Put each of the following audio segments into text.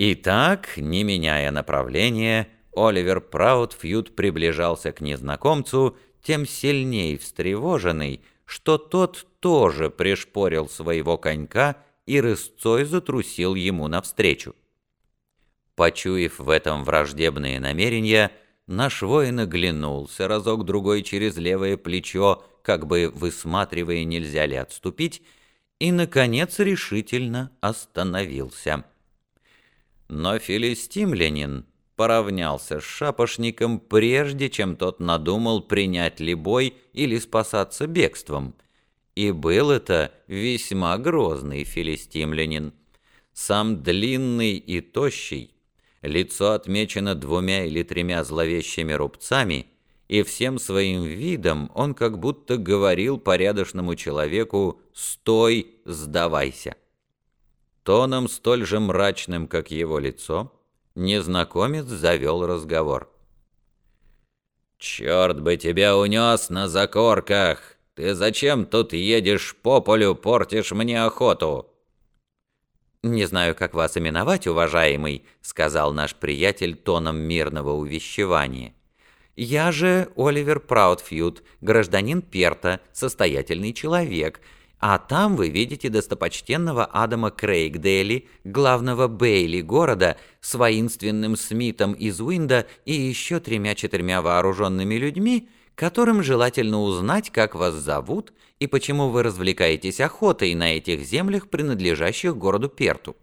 И так, не меняя направления, Оливер Праудфьюд приближался к незнакомцу, тем сильней встревоженный, что тот тоже пришпорил своего конька и рысцой затрусил ему навстречу. Почуяв в этом враждебные намерения, наш воин оглянулся разок-другой через левое плечо, как бы высматривая, нельзя ли отступить, и, наконец, решительно остановился. Но филистимлянин поравнялся с шапошником, прежде чем тот надумал принять ли бой или спасаться бегством. И был это весьма грозный филистимлянин. Сам длинный и тощий, лицо отмечено двумя или тремя зловещими рубцами, и всем своим видом он как будто говорил порядочному человеку «Стой, сдавайся». Тоном столь же мрачным, как его лицо, незнакомец завел разговор. «Черт бы тебя унес на закорках! Ты зачем тут едешь по полю, портишь мне охоту?» «Не знаю, как вас именовать, уважаемый», — сказал наш приятель тоном мирного увещевания. «Я же Оливер Праудфьюд, гражданин Перта, состоятельный человек, а там вы видите достопочтенного Адама Крейгдейли, главного Бейли города, с воинственным Смитом из Уинда и еще тремя-четырьмя вооруженными людьми, которым желательно узнать, как вас зовут и почему вы развлекаетесь охотой на этих землях, принадлежащих городу Перту.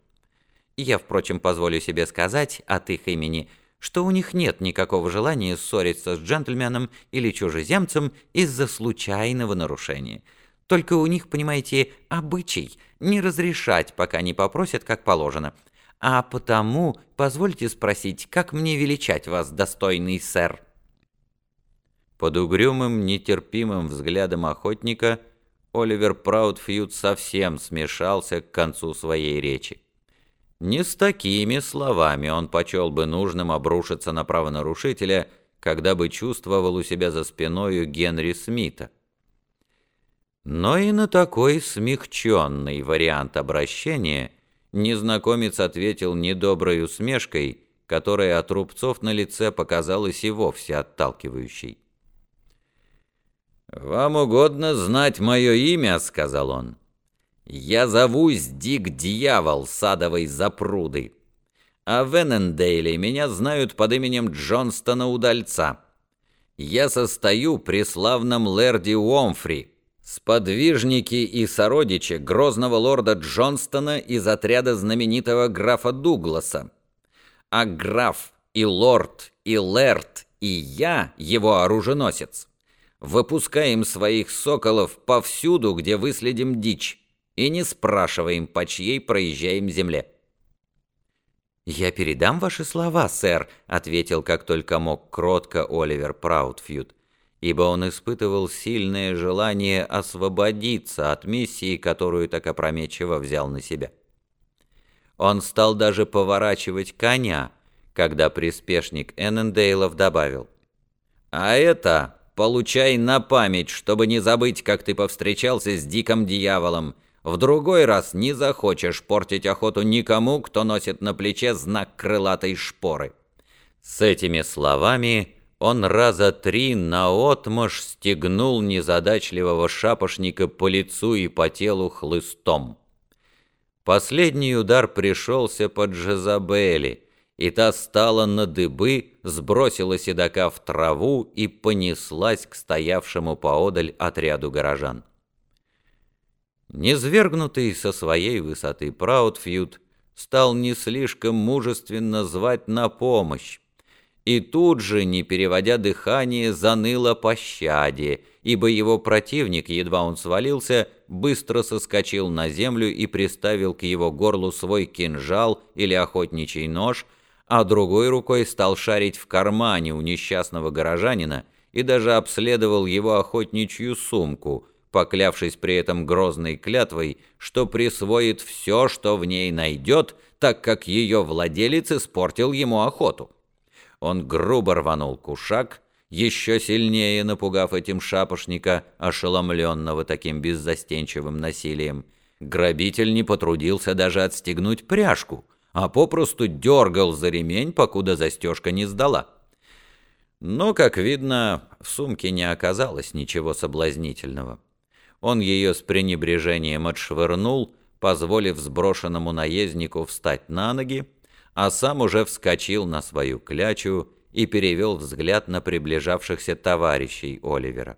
Я, впрочем, позволю себе сказать от их имени, что у них нет никакого желания ссориться с джентльменом или чужеземцем из-за случайного нарушения – только у них, понимаете, обычай не разрешать, пока не попросят, как положено. А потому позвольте спросить, как мне величать вас, достойный сэр?» Под угрюмым, нетерпимым взглядом охотника Оливер Праудфьюд совсем смешался к концу своей речи. Не с такими словами он почел бы нужным обрушиться на правонарушителя, когда бы чувствовал у себя за спиною Генри Смита. Но и на такой смягченный вариант обращения незнакомец ответил недоброй усмешкой, которая от рубцов на лице показалась и вовсе отталкивающей. «Вам угодно знать мое имя?» — сказал он. «Я зовусь Дик Дьявол садовой запруды, а в Эннендейле меня знают под именем Джонстона Удальца. Я состою при славном Лерди Уомфри» Сподвижники и сородичи грозного лорда Джонстона из отряда знаменитого графа Дугласа. А граф и лорд и лэрд и я, его оруженосец, выпускаем своих соколов повсюду, где выследим дичь, и не спрашиваем, по чьей проезжаем земле. «Я передам ваши слова, сэр», — ответил как только мог кротко Оливер Праудфьюд ибо он испытывал сильное желание освободиться от миссии, которую так опрометчиво взял на себя. Он стал даже поворачивать коня, когда приспешник Эннендейлов добавил. «А это получай на память, чтобы не забыть, как ты повстречался с диким дьяволом. В другой раз не захочешь портить охоту никому, кто носит на плече знак крылатой шпоры». С этими словами он раза три наотмашь стегнул незадачливого шапошника по лицу и по телу хлыстом. Последний удар пришелся под Джезабели, и та стала на дыбы, сбросила седока в траву и понеслась к стоявшему поодаль отряду горожан. Низвергнутый со своей высоты Праудфьюд стал не слишком мужественно звать на помощь, и тут же, не переводя дыхание, заныло пощаде, ибо его противник, едва он свалился, быстро соскочил на землю и приставил к его горлу свой кинжал или охотничий нож, а другой рукой стал шарить в кармане у несчастного горожанина и даже обследовал его охотничью сумку, поклявшись при этом грозной клятвой, что присвоит все, что в ней найдет, так как ее владелец испортил ему охоту он грубо рванул кушак, еще сильнее напугав этим шапошника, ошеломленного таким беззастенчивым насилием. Грабитель не потрудился даже отстегнуть пряжку, а попросту дергал за ремень, покуда застежка не сдала. Но, как видно, в сумке не оказалось ничего соблазнительного. Он ее с пренебрежением отшвырнул, позволив сброшенному наезднику встать на ноги, а сам уже вскочил на свою клячу и перевел взгляд на приближавшихся товарищей Оливера.